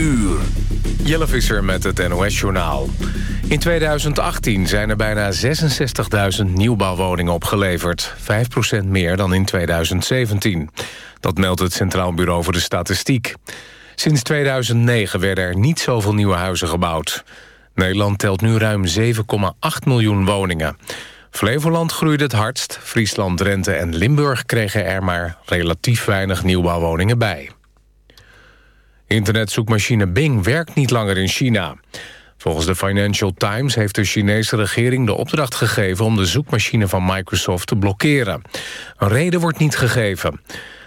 uur. Jelle Visser met het NOS-journaal. In 2018 zijn er bijna 66.000 nieuwbouwwoningen opgeleverd. 5% meer dan in 2017. Dat meldt het Centraal Bureau voor de Statistiek. Sinds 2009 werden er niet zoveel nieuwe huizen gebouwd. Nederland telt nu ruim 7,8 miljoen woningen. Flevoland groeide het hardst. Friesland, Drenthe en Limburg kregen er maar relatief weinig nieuwbouwwoningen bij. Internetzoekmachine Bing werkt niet langer in China. Volgens de Financial Times heeft de Chinese regering de opdracht gegeven... om de zoekmachine van Microsoft te blokkeren. Een reden wordt niet gegeven.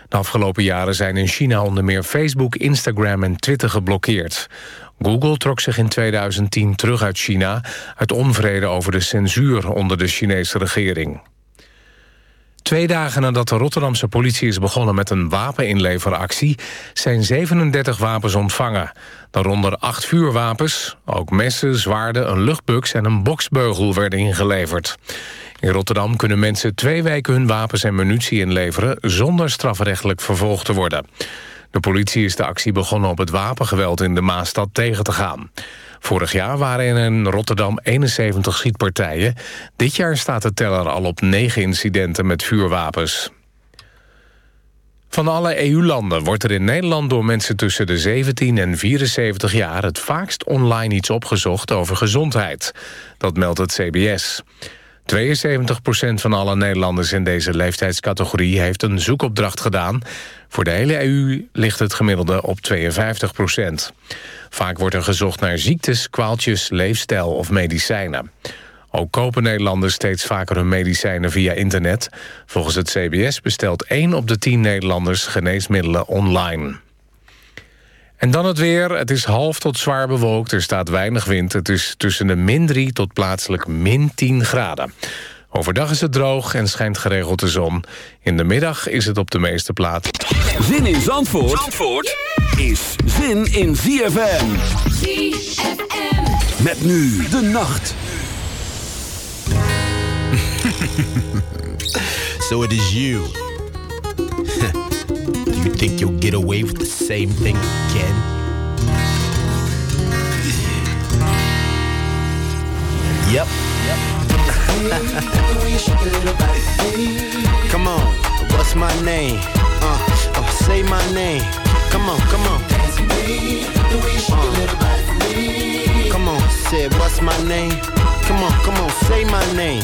De afgelopen jaren zijn in China onder meer Facebook, Instagram en Twitter geblokkeerd. Google trok zich in 2010 terug uit China... uit onvrede over de censuur onder de Chinese regering. Twee dagen nadat de Rotterdamse politie is begonnen met een wapeninleveractie... zijn 37 wapens ontvangen. Daaronder acht vuurwapens, ook messen, zwaarden, een luchtbux en een boksbeugel werden ingeleverd. In Rotterdam kunnen mensen twee weken hun wapens en munitie inleveren... zonder strafrechtelijk vervolgd te worden. De politie is de actie begonnen op het wapengeweld in de Maastad tegen te gaan. Vorig jaar waren er in Rotterdam 71 schietpartijen. Dit jaar staat de teller al op 9 incidenten met vuurwapens. Van alle EU-landen wordt er in Nederland door mensen tussen de 17 en 74 jaar... het vaakst online iets opgezocht over gezondheid. Dat meldt het CBS. 72% van alle Nederlanders in deze leeftijdscategorie... heeft een zoekopdracht gedaan. Voor de hele EU ligt het gemiddelde op 52% Vaak wordt er gezocht naar ziektes, kwaaltjes, leefstijl of medicijnen. Ook kopen Nederlanders steeds vaker hun medicijnen via internet. Volgens het CBS bestelt 1 op de 10 Nederlanders geneesmiddelen online. En dan het weer. Het is half tot zwaar bewolkt. Er staat weinig wind. Het is tussen de min 3 tot plaatselijk min 10 graden. Overdag is het droog en schijnt geregeld de zon. In de middag is het op de meeste plaatsen. Zin in Zandvoort, Zandvoort is zin in ZFM. ZFM. Met nu de nacht. so it is you. You think you'll get away with the same thing again? Yep. come on, what's my name? Uh, oh, say my name. Come on, come on. Uh, come on, say what's my name? Come on, come on, say my name.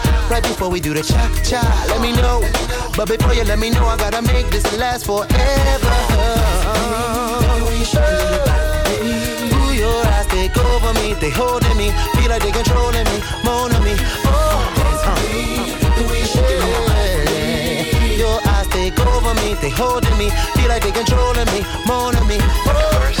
right before we do the cha cha. Let me know, but before you let me know, I gotta make this last forever. Ooh, your eyes take over me, they holding me, feel like they controlling me, on me. Oh, yeah. Your eyes take over me, they holding me, feel like they controlling me, on me. Oh.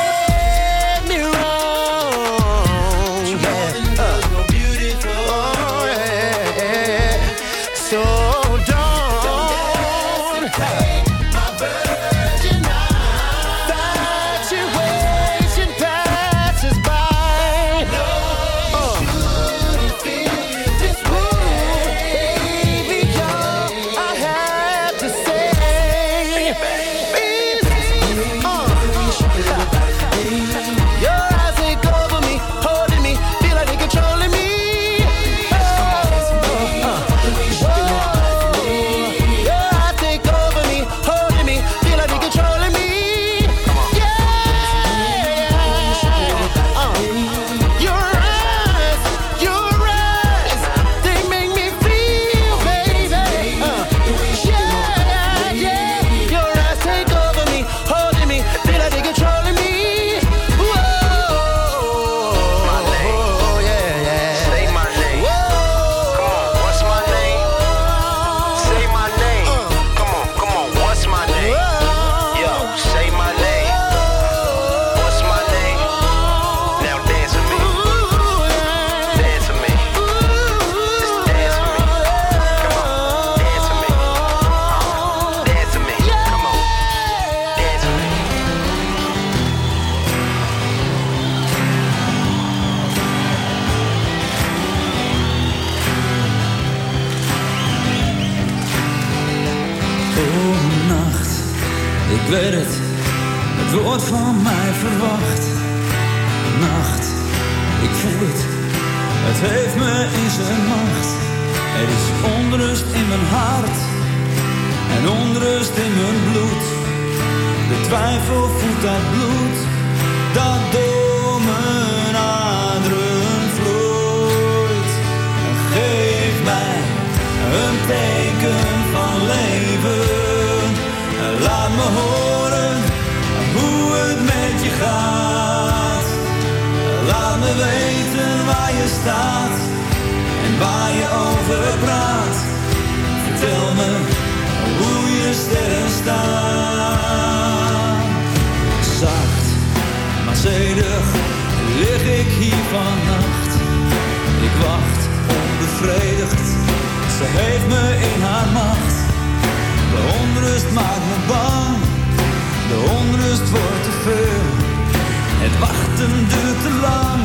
nachten duurt te lang.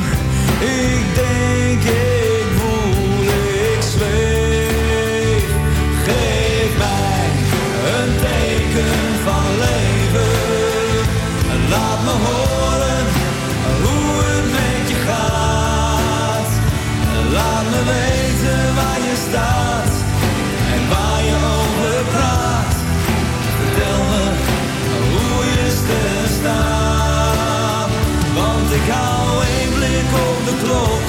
Ik denk.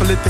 tafel, het is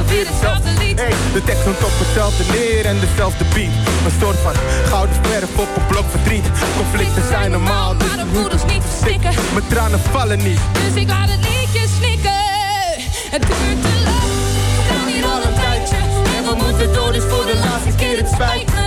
morgen weer hetzelfde lied. Hey, De tekst komt op hetzelfde neer en dezelfde beat. Een soort van gouden verf op een blok verdriet. Conflicten zijn normaal, dus de moeders niet verstikken Mijn tranen vallen niet. Dus ik laat het liedje snikken. Het duurt te lang. We gaan hier al een tijdje. En we moeten door, dus voor de laatste keer het spijt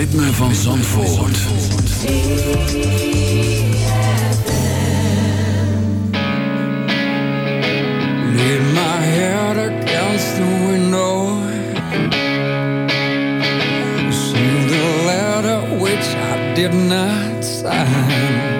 ritme van Zandvoort. Lean my head against the window. See the letter which I did not sign.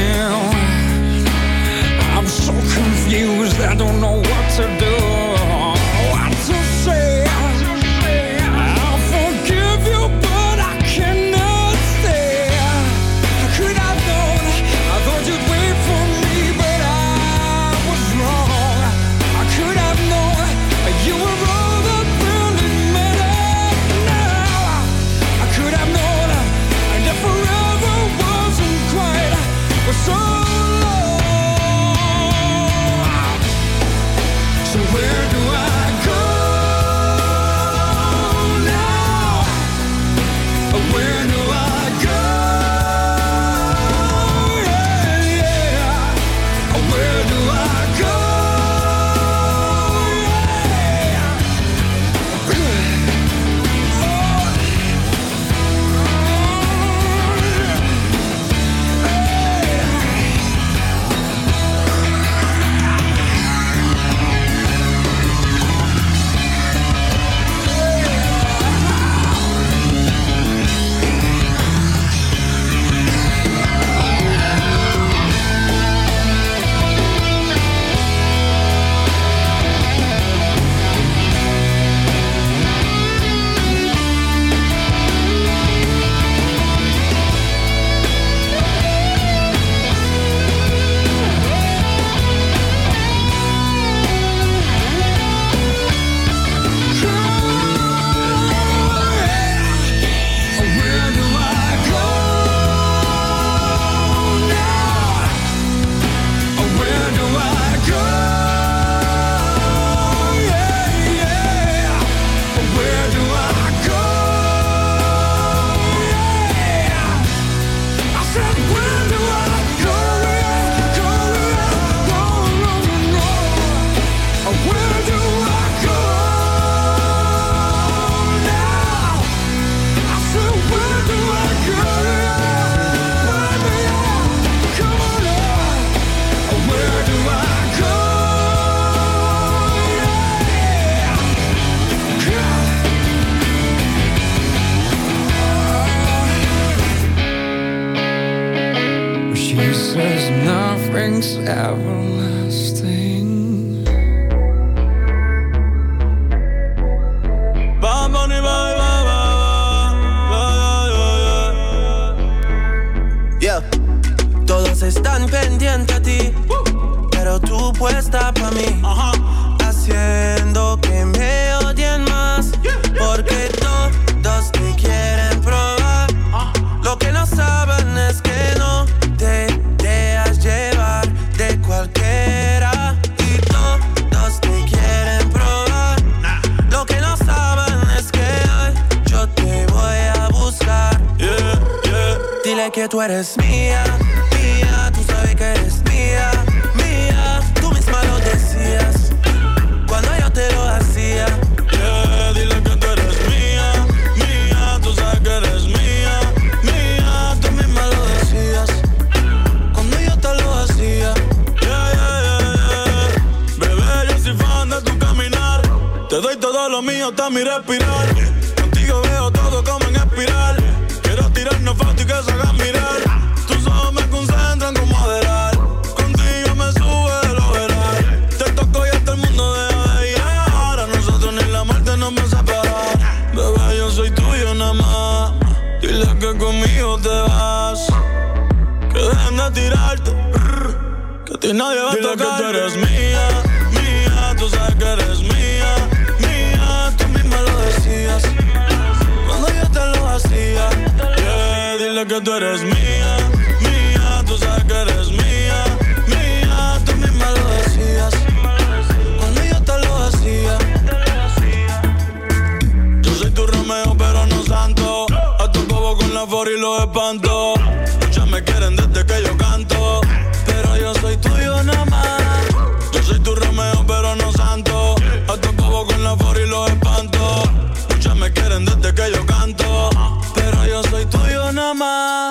tirarte. Que a ti nadie va a tocar. que tú eres mía, mía, tú sabes que eres mía, mía, tú misma lo decías. Cuando yo te lo hacía, yeah, dile que tú eres mía, mía, tú sabes que eres mía, mía, tú misma lo decías. Cuando yo te lo hacía, yo soy tu Romeo, pero no santo. A tu bobo con la for y los espanto. Ya me quieren desde que yo desde que yo canto. Pero yo soy tuyo nada más.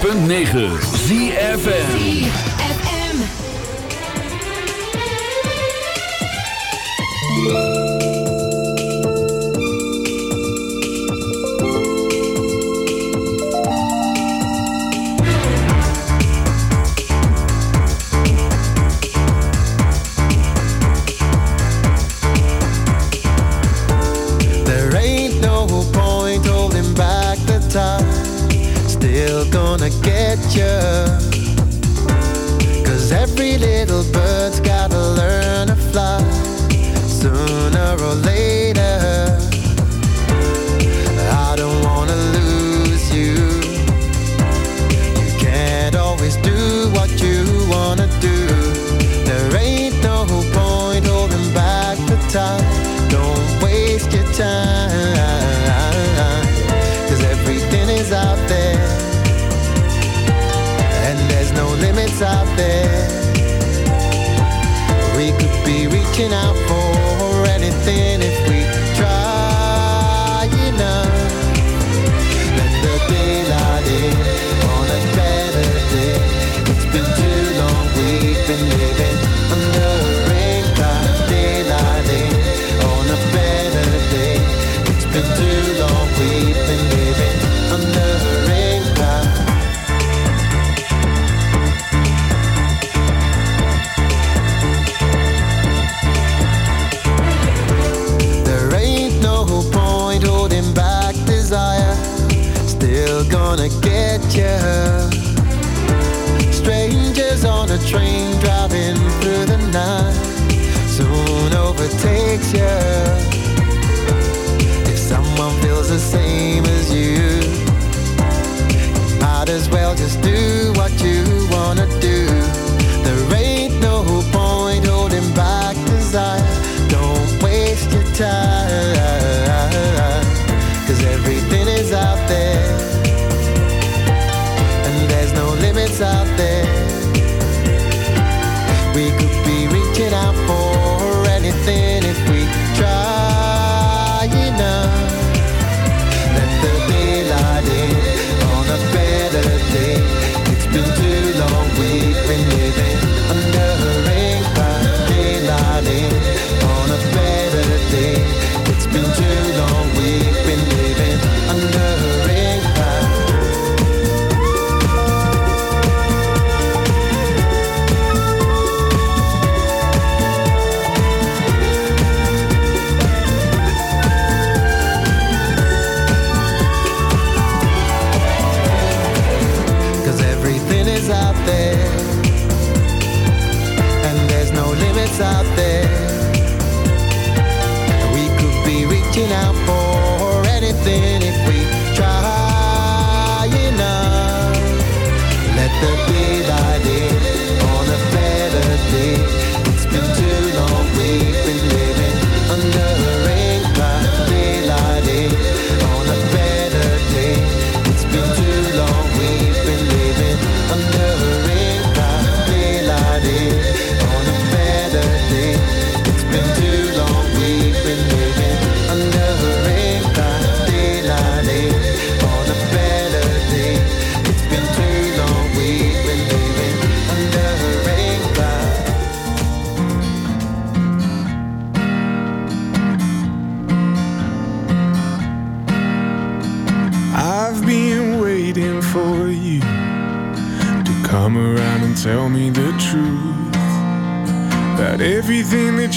106.9 ZFN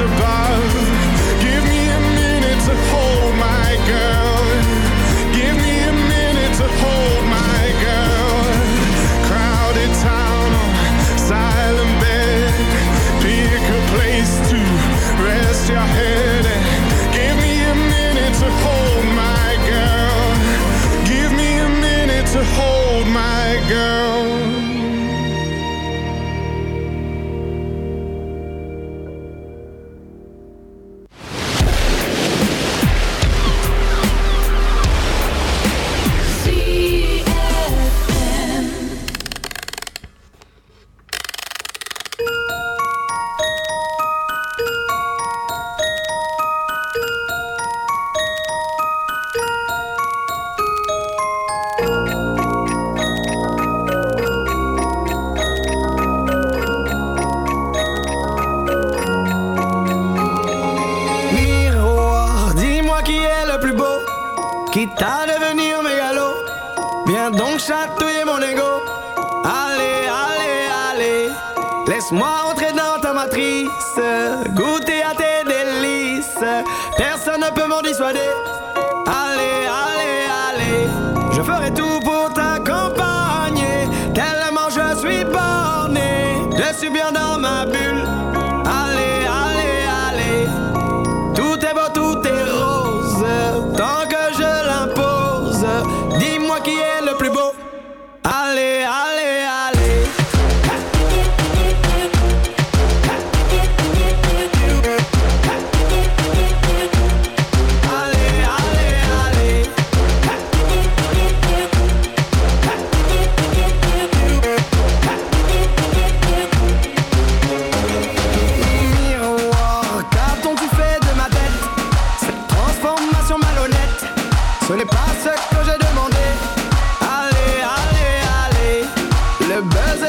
above buzz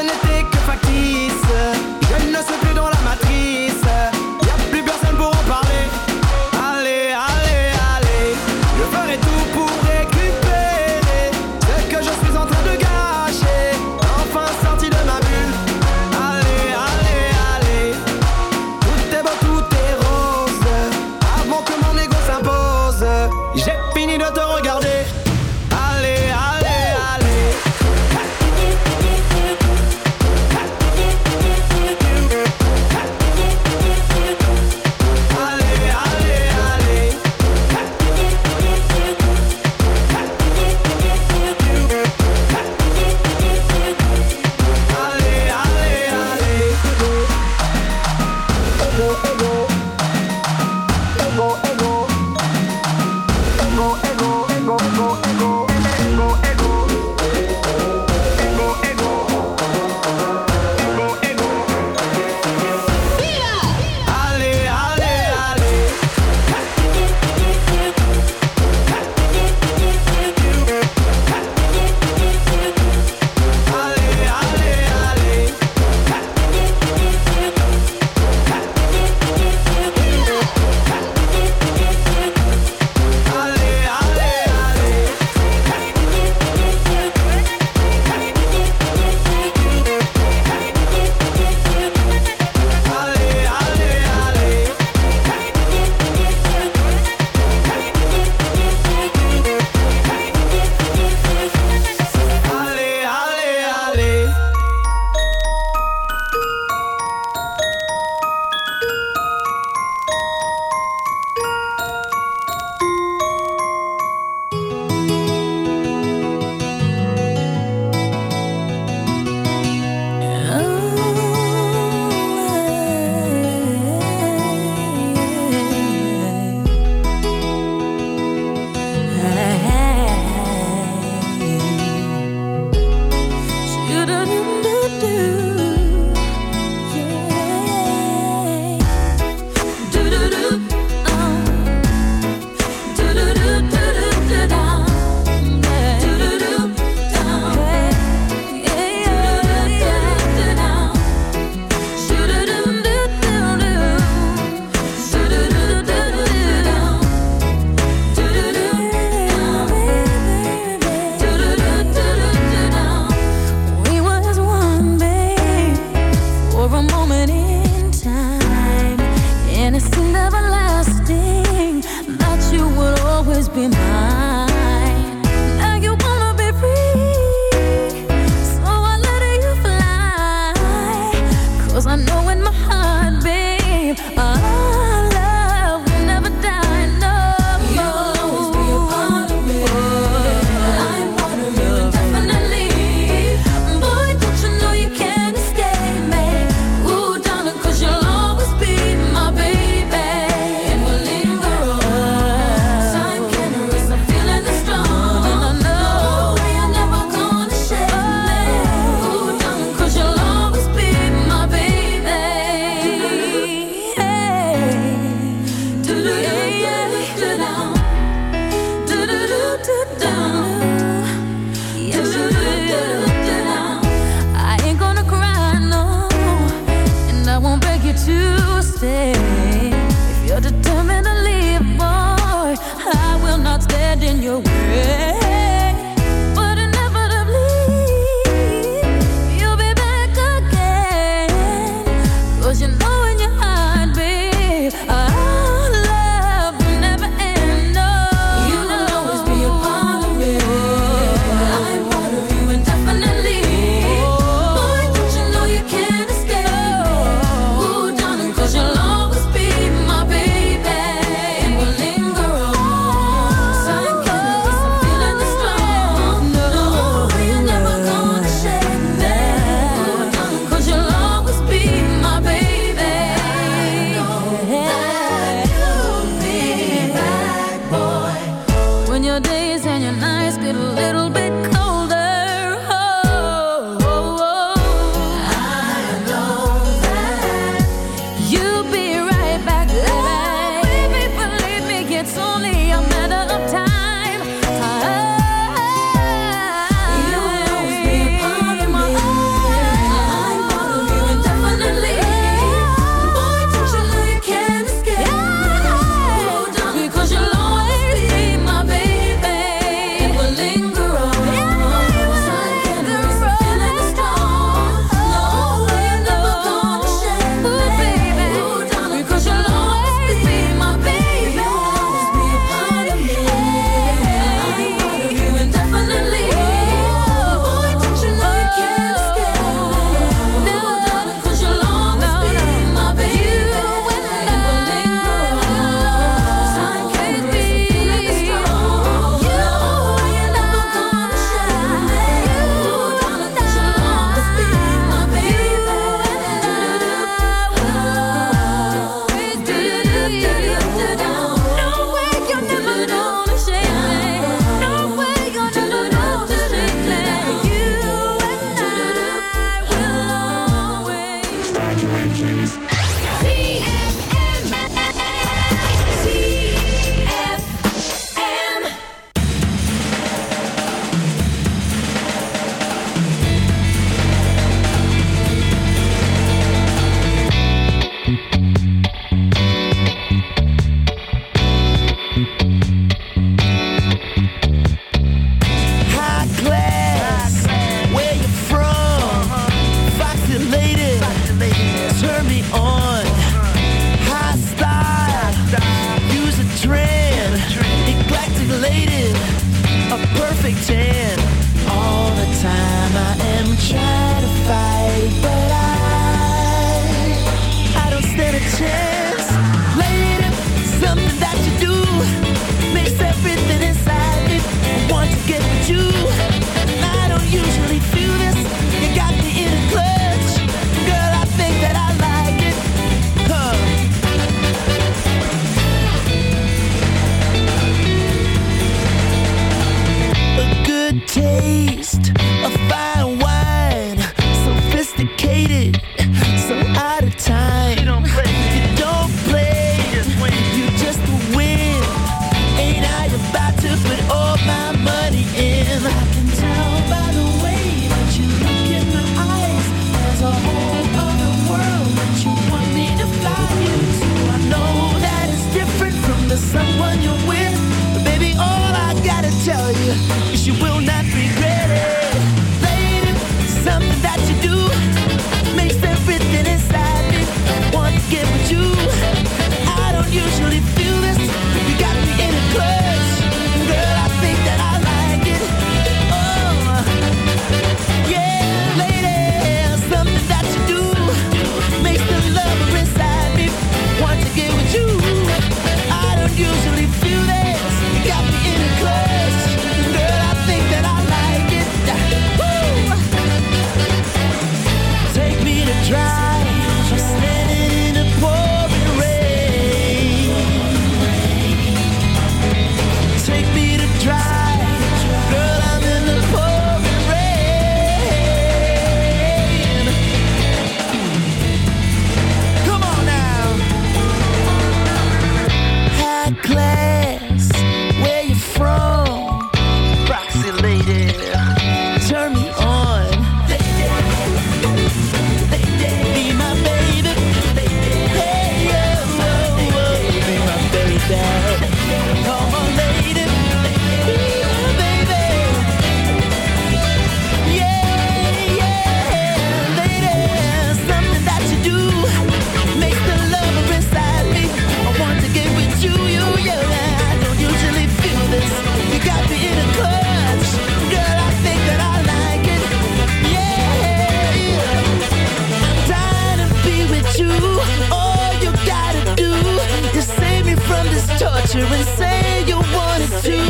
from this torture and say you wanted to